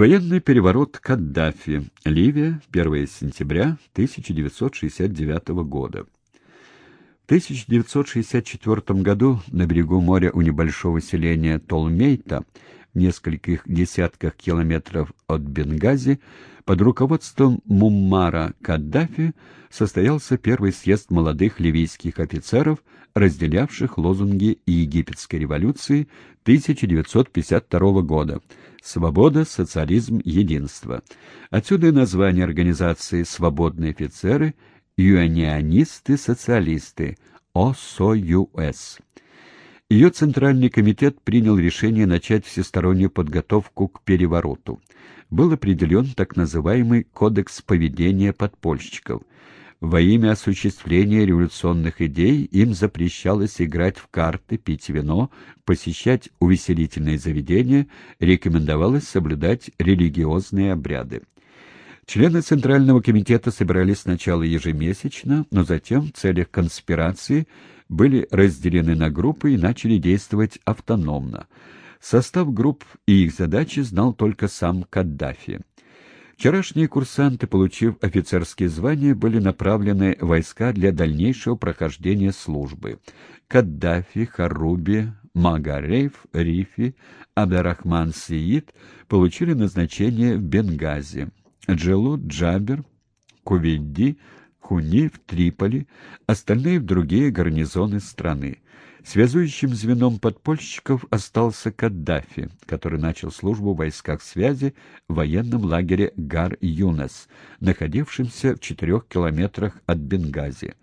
Военный переворот Каддафи. Ливия. 1 сентября 1969 года. В 1964 году на берегу моря у небольшого селения Толмейта нескольких десятках километров от Бенгази под руководством Муммара Каддафи состоялся первый съезд молодых ливийских офицеров, разделявших лозунги египетской революции 1952 года «Свобода, социализм, единство». Отсюда и название организации «Свободные офицеры», «Юанионисты-социалисты», ОСОЮС. Ее Центральный комитет принял решение начать всестороннюю подготовку к перевороту. Был определен так называемый «Кодекс поведения подпольщиков», во имя осуществления революционных идей им запрещалось играть в карты, пить вино, посещать увеселительные заведения, рекомендовалось соблюдать религиозные обряды. Члены Центрального комитета собирались сначала ежемесячно, но затем в целях конспирации были разделены на группы и начали действовать автономно. Состав групп и их задачи знал только сам Каддафи. Вчерашние курсанты, получив офицерские звания, были направлены в войска для дальнейшего прохождения службы. Каддафи, Харуби, Магарейф, Рифи, Абдарахман Сиит получили назначение в Бенгази. Джелут, Джабер, Кувейди, Хуни в Триполи, остальные в другие гарнизоны страны. Связующим звеном подпольщиков остался Каддафи, который начал службу в войсках связи в военном лагере Гар-Юнес, находившемся в четырех километрах от Бенгази.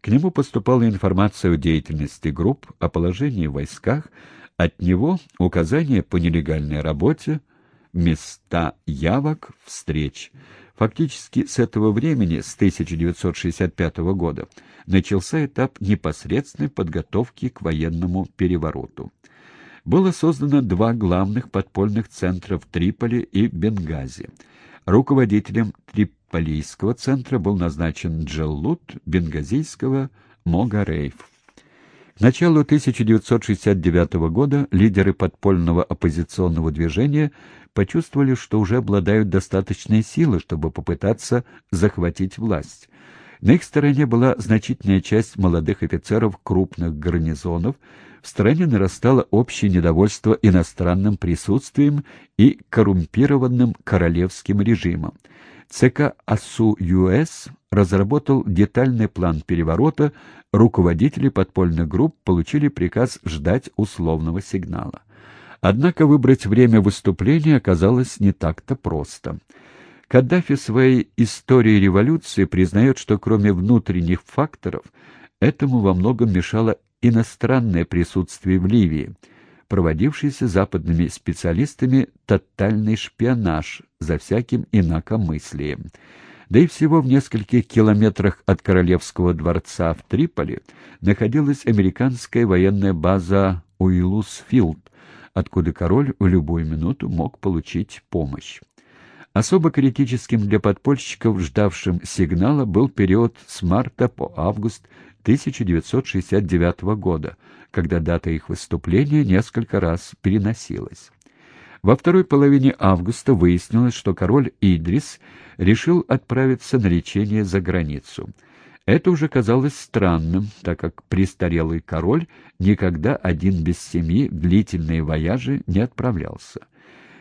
К нему поступала информация о деятельности групп, о положении в войсках, от него указания по нелегальной работе, места явок, встреч. Фактически с этого времени, с 1965 года, начался этап непосредственной подготовки к военному перевороту. Было создано два главных подпольных центра в Триполи и Бенгази. Руководителем Триполийского центра был назначен Джеллут, бенгазийского — Могарейф. К началу 1969 года лидеры подпольного оппозиционного движения почувствовали, что уже обладают достаточной силой, чтобы попытаться захватить власть. На их стороне была значительная часть молодых офицеров крупных гарнизонов, в стране нарастало общее недовольство иностранным присутствием и коррумпированным королевским режимом. ЦК АСУ-ЮС разработал детальный план переворота, руководители подпольных групп получили приказ ждать условного сигнала. Однако выбрать время выступления оказалось не так-то просто. Каддафи своей истории революции признает, что кроме внутренних факторов этому во многом мешало иностранное присутствие в Ливии, проводившийся западными специалистами тотальный шпионаж за всяким инакомыслием. Да и всего в нескольких километрах от Королевского дворца в Триполи находилась американская военная база Уиллусфилд, откуда король в любую минуту мог получить помощь. Особо критическим для подпольщиков, ждавшим сигнала, был период с марта по август 1969 года, когда дата их выступления несколько раз переносилась. Во второй половине августа выяснилось, что король Идрис решил отправиться на лечение за границу – это уже казалось странным, так как престарелый король никогда один без семьи в длительные вояжи не отправлялся.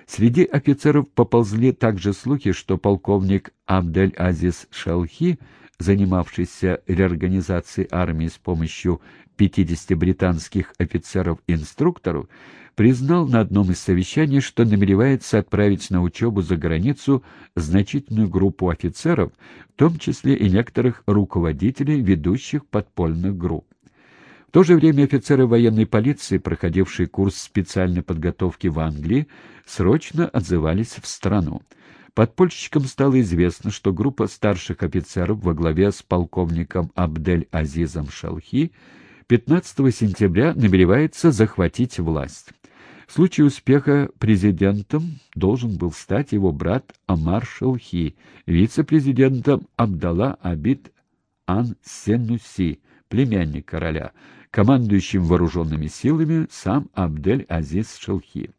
Среди офицеров поползли также слухи, что полковник Абдель-Азиз Шалхи, занимавшийся реорганизацией армии с помощью 50 британских офицеров-инструкторов, признал на одном из совещаний, что намеревается отправить на учебу за границу значительную группу офицеров, в том числе и некоторых руководителей ведущих подпольных групп. В то же время офицеры военной полиции, проходившие курс специальной подготовки в Англии, срочно отзывались в страну. Подпольщикам стало известно, что группа старших офицеров во главе с полковником Абдель-Азизом Шалхи 15 сентября намеревается захватить власть. В случае успеха президентом должен был стать его брат Амар Шелхи, вице-президентом Абдалла Абид Ан-Сенуси, племянник короля, командующим вооруженными силами сам Абдель-Азиз Шелхи.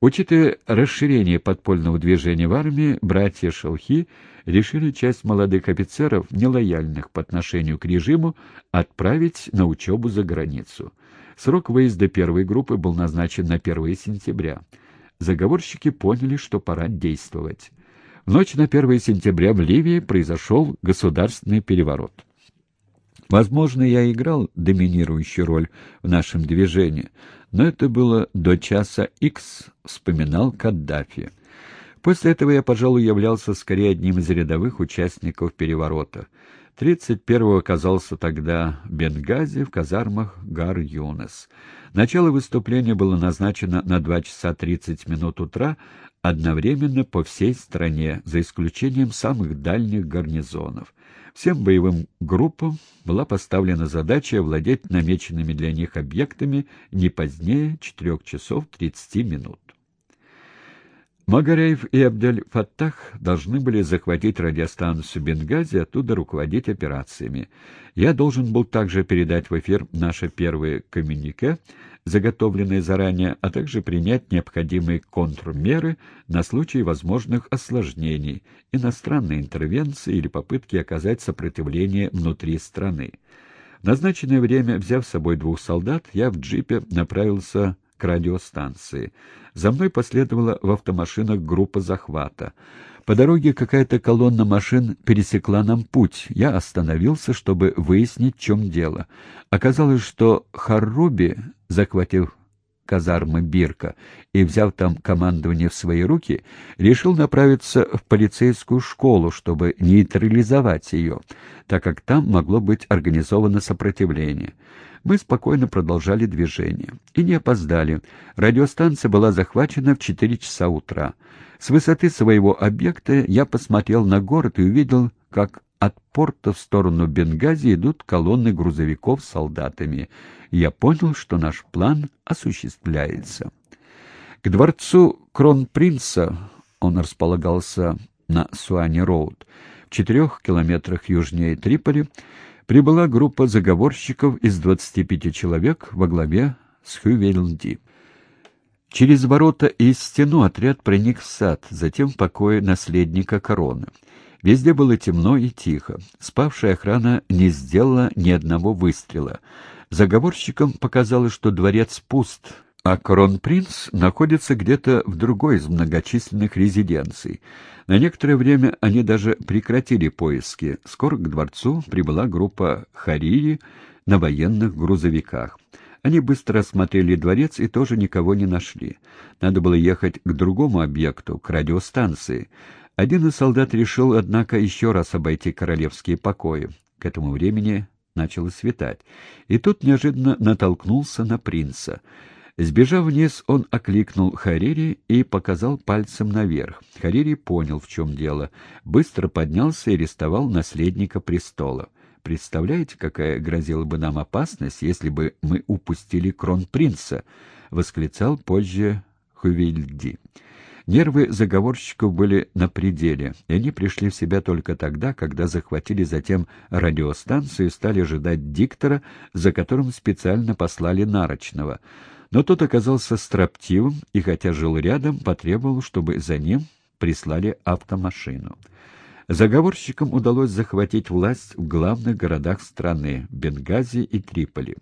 Учитывая расширение подпольного движения в армии, братья Шелхи решили часть молодых офицеров, нелояльных по отношению к режиму, отправить на учебу за границу. Срок выезда первой группы был назначен на 1 сентября. Заговорщики поняли, что пора действовать. В ночь на 1 сентября в Ливии произошел государственный переворот. Возможно, я играл доминирующую роль в нашем движении, но это было до часа X, вспоминал Каддафи. После этого я, пожалуй, являлся скорее одним из рядовых участников переворота. 31-го оказался тогда в Бенгази в казармах Гар-Юнес. Начало выступления было назначено на 2 часа 30 минут утра, одновременно по всей стране, за исключением самых дальних гарнизонов. Всем боевым группам была поставлена задача овладеть намеченными для них объектами не позднее 4 часов 30 минут. Магареев и Абдель-Фаттах должны были захватить радиостанцию Бенгази, оттуда руководить операциями. Я должен был также передать в эфир наше первое коммюнике, заготовленное заранее, а также принять необходимые контрмеры на случай возможных осложнений, иностранной интервенции или попытки оказать сопротивление внутри страны. В назначенное время, взяв с собой двух солдат, я в джипе направился к радиостанции. За мной последовала в автомашинах группа захвата. По дороге какая-то колонна машин пересекла нам путь. Я остановился, чтобы выяснить, в чем дело. Оказалось, что Харруби, захватив казармы Бирка и, взяв там командование в свои руки, решил направиться в полицейскую школу, чтобы нейтрализовать ее, так как там могло быть организовано сопротивление. Мы спокойно продолжали движение. И не опоздали. Радиостанция была захвачена в 4 часа утра. С высоты своего объекта я посмотрел на город и увидел, как от порта в сторону Бенгази идут колонны грузовиков с солдатами. Я понял, что наш план осуществляется. К дворцу кронпринца он располагался на Суане-Роуд, в четырех километрах южнее Триполи, прибыла группа заговорщиков из 25 человек во главе с Хювельнди. Через ворота и стену отряд проник в сад, затем в покое наследника короны. Везде было темно и тихо. Спавшая охрана не сделала ни одного выстрела. Заговорщикам показалось, что дворец пуст, а кронпринц находится где-то в другой из многочисленных резиденций. На некоторое время они даже прекратили поиски. Скоро к дворцу прибыла группа Харири на военных грузовиках. Они быстро осмотрели дворец и тоже никого не нашли. Надо было ехать к другому объекту, к радиостанции. Один из солдат решил, однако, еще раз обойти королевские покои. К этому времени начало светать. И тут неожиданно натолкнулся на принца — Сбежав вниз, он окликнул Харири и показал пальцем наверх. Харири понял, в чем дело, быстро поднялся и арестовал наследника престола. «Представляете, какая грозила бы нам опасность, если бы мы упустили кронпринца?» — восклицал позже Хувильди. Нервы заговорщиков были на пределе, и они пришли в себя только тогда, когда захватили затем радиостанцию и стали ожидать диктора, за которым специально послали Нарочного — но тот оказался строптивым и, хотя жил рядом, потребовал, чтобы за ним прислали автомашину. Заговорщикам удалось захватить власть в главных городах страны — Бенгази и Триполи.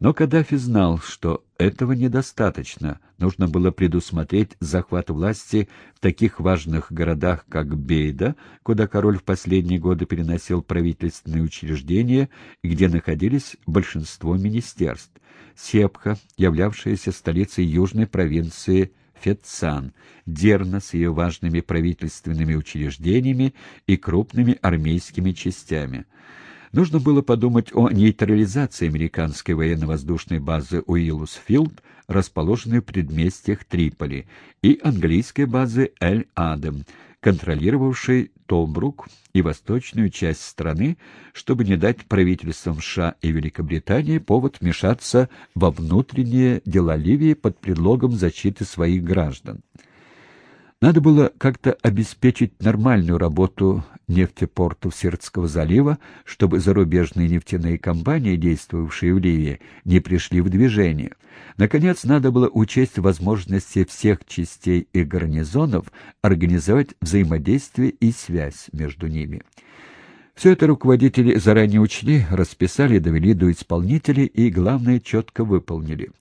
Но Каддафи знал, что этого недостаточно. Нужно было предусмотреть захват власти в таких важных городах, как Бейда, куда король в последние годы переносил правительственные учреждения где находились большинство министерств, Сепха, являвшаяся столицей южной провинции Фетцан, Дерна с ее важными правительственными учреждениями и крупными армейскими частями. Нужно было подумать о нейтрализации американской военно-воздушной базы Уиллусфилд, расположенной в предместьях Триполи, и английской базы Эль-Адем, контролировавшей Толбрук и восточную часть страны, чтобы не дать правительствам США и Великобритании повод вмешаться во внутренние дела Ливии под предлогом защиты своих граждан. Надо было как-то обеспечить нормальную работу нефтепортов Сиртского залива, чтобы зарубежные нефтяные компании, действовавшие в Ливии, не пришли в движение. Наконец, надо было учесть возможности всех частей и гарнизонов организовать взаимодействие и связь между ними. Все это руководители заранее учли, расписали, довели до исполнителей и, главное, четко выполнили –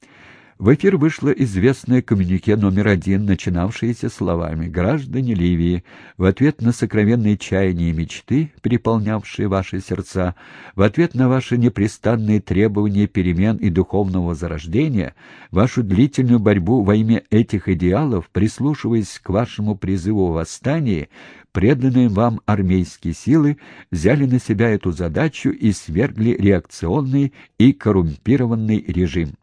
в эфир вышло известное коммюнике номер один, начинавшееся словами «Граждане Ливии, в ответ на сокровенные чаяния и мечты, переполнявшие ваши сердца, в ответ на ваши непрестанные требования перемен и духовного зарождения, вашу длительную борьбу во имя этих идеалов, прислушиваясь к вашему призыву восстания, преданные вам армейские силы взяли на себя эту задачу и свергли реакционный и коррумпированный режим».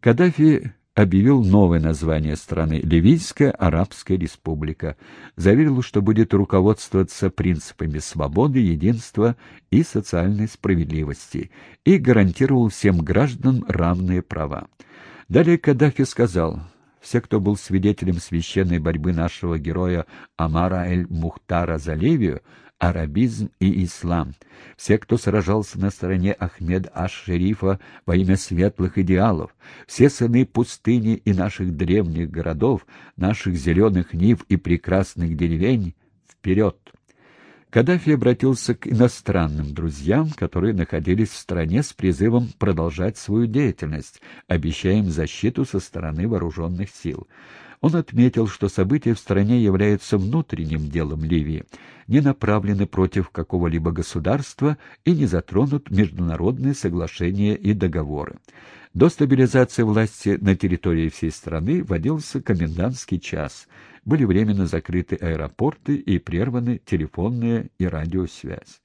Каддафи объявил новое название страны – Ливийская Арабская Республика, заверил, что будет руководствоваться принципами свободы, единства и социальной справедливости и гарантировал всем гражданам равные права. Далее Каддафи сказал – все, кто был свидетелем священной борьбы нашего героя Амара эль-Мухтара за Ливию, арабизм и ислам. Все, кто сражался на стороне Ахмед Аш-Шерифа во имя светлых идеалов, все сыны пустыни и наших древних городов, наших зеленых нив и прекрасных деревень, вперед! Каддафи обратился к иностранным друзьям, которые находились в стране с призывом продолжать свою деятельность, обещая им защиту со стороны вооруженных сил. Он отметил, что события в стране являются внутренним делом Ливии, не направлены против какого-либо государства и не затронут международные соглашения и договоры. До стабилизации власти на территории всей страны вводился комендантский час, были временно закрыты аэропорты и прерваны телефонная и радиосвязь.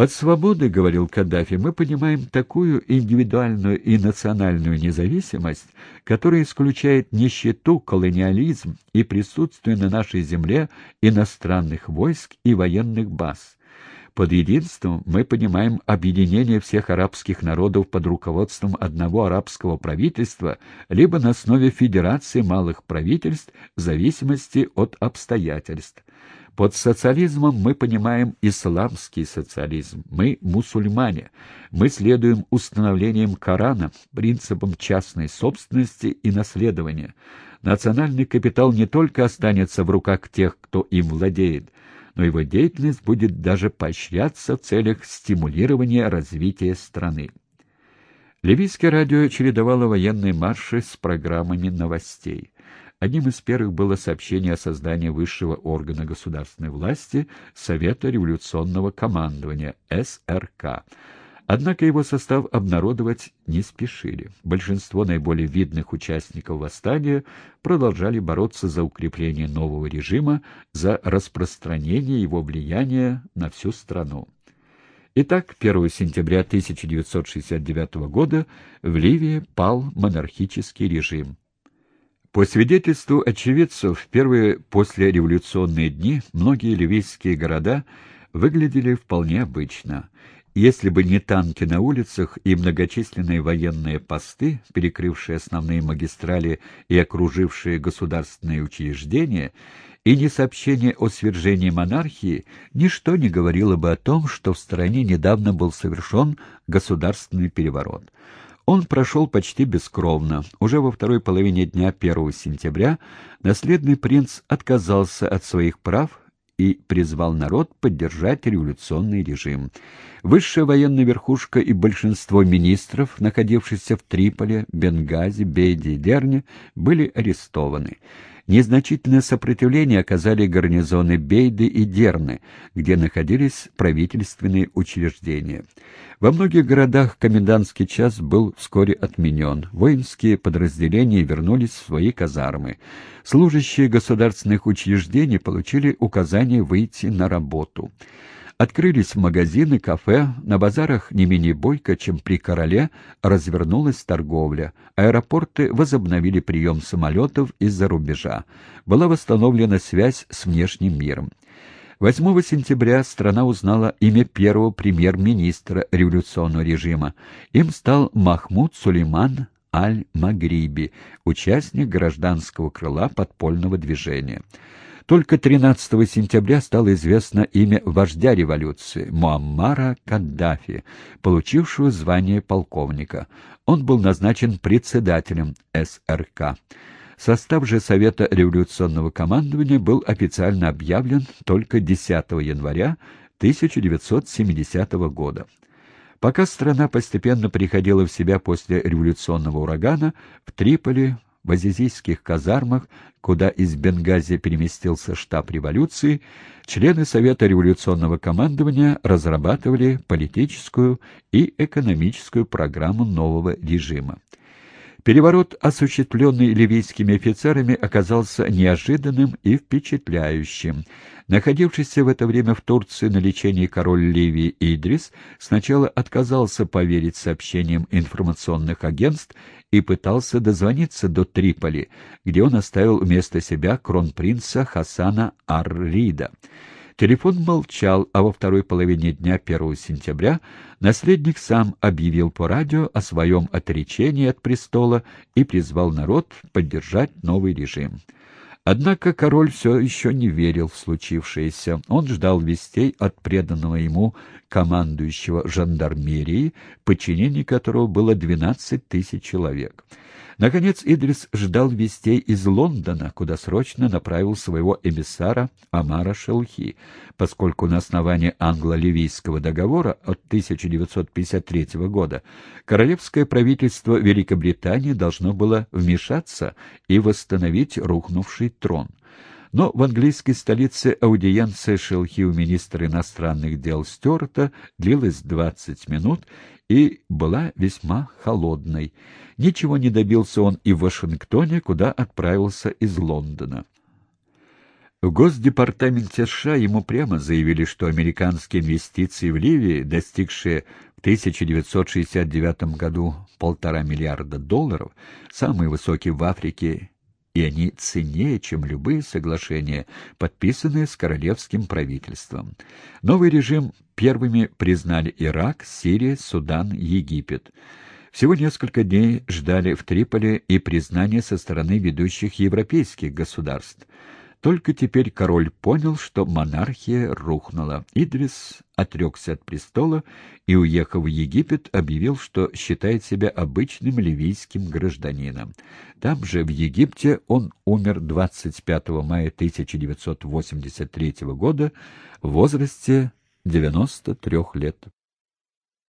Под свободой, говорил Каддафи, мы понимаем такую индивидуальную и национальную независимость, которая исключает нищету, колониализм и присутствие на нашей земле иностранных войск и военных баз. Под единством мы понимаем объединение всех арабских народов под руководством одного арабского правительства, либо на основе федерации малых правительств в зависимости от обстоятельств. Под социализмом мы понимаем исламский социализм. Мы мусульмане. Мы следуем установлениям Корана, принципам частной собственности и наследования. Национальный капитал не только останется в руках тех, кто им владеет, но его деятельность будет даже поощряться в целях стимулирования развития страны. Ливийское радио чередовало военные марши с программами новостей. Одним из первых было сообщение о создании высшего органа государственной власти Совета революционного командования СРК. Однако его состав обнародовать не спешили. Большинство наиболее видных участников восстания продолжали бороться за укрепление нового режима, за распространение его влияния на всю страну. Итак, 1 сентября 1969 года в Ливии пал монархический режим. По свидетельству очевидцев, в первые послереволюционные дни многие ливийские города выглядели вполне обычно. Если бы не танки на улицах и многочисленные военные посты, перекрывшие основные магистрали и окружившие государственные учреждения, и не сообщение о свержении монархии, ничто не говорило бы о том, что в стране недавно был совершен государственный переворот. Он прошел почти бескровно. Уже во второй половине дня 1 сентября наследный принц отказался от своих прав и призвал народ поддержать революционный режим. Высшая военная верхушка и большинство министров, находившихся в Триполе, Бенгази, Бейде и Дерне, были арестованы. Незначительное сопротивление оказали гарнизоны Бейды и Дерны, где находились правительственные учреждения. Во многих городах комендантский час был вскоре отменен. Воинские подразделения вернулись в свои казармы. Служащие государственных учреждений получили указание выйти на работу. Открылись магазины, кафе, на базарах не менее бойко, чем при короле, развернулась торговля. Аэропорты возобновили прием самолетов из-за рубежа. Была восстановлена связь с внешним миром. 8 сентября страна узнала имя первого премьер-министра революционного режима. Им стал Махмуд Сулейман Аль-Магриби, участник гражданского крыла подпольного движения. Только 13 сентября стало известно имя вождя революции Муаммара Каддафи, получившего звание полковника. Он был назначен председателем СРК. Состав же Совета революционного командования был официально объявлен только 10 января 1970 года. Пока страна постепенно приходила в себя после революционного урагана, в Триполи, в азизийских казармах, куда из Бенгази переместился штаб революции, члены Совета революционного командования разрабатывали политическую и экономическую программу нового режима. Переворот, осуществленный ливийскими офицерами, оказался неожиданным и впечатляющим. Находившийся в это время в Турции на лечении король Ливии Идрис сначала отказался поверить сообщениям информационных агентств и пытался дозвониться до Триполи, где он оставил вместо себя кронпринца Хасана Ар-Рида. Телефон молчал, а во второй половине дня 1 сентября наследник сам объявил по радио о своем отречении от престола и призвал народ поддержать новый режим. Однако король все еще не верил в случившееся. Он ждал вестей от преданного ему командующего жандармерии, подчинение которого было 12 тысяч человек. Наконец Идрис ждал вестей из Лондона, куда срочно направил своего эмиссара Амара Шелхи, поскольку на основании англо-ливийского договора от 1953 года королевское правительство Великобритании должно было вмешаться и восстановить рухнувший трон. Но в английской столице аудиенция Шелхи у министра иностранных дел Стюарта длилась 20 минут и была весьма холодной. Ничего не добился он и в Вашингтоне, куда отправился из Лондона. В Госдепартаменте США ему прямо заявили, что американские инвестиции в Ливии, достигшие в 1969 году полтора миллиарда долларов, самые высокие в Африке и они ценнее, чем любые соглашения, подписанные с королевским правительством. Новый режим первыми признали Ирак, Сирия, Судан, Египет. Всего несколько дней ждали в Триполи и признания со стороны ведущих европейских государств. Только теперь король понял, что монархия рухнула. Идрис отрекся от престола и, уехав в Египет, объявил, что считает себя обычным ливийским гражданином. Там же, в Египте, он умер 25 мая 1983 года в возрасте 93 лет.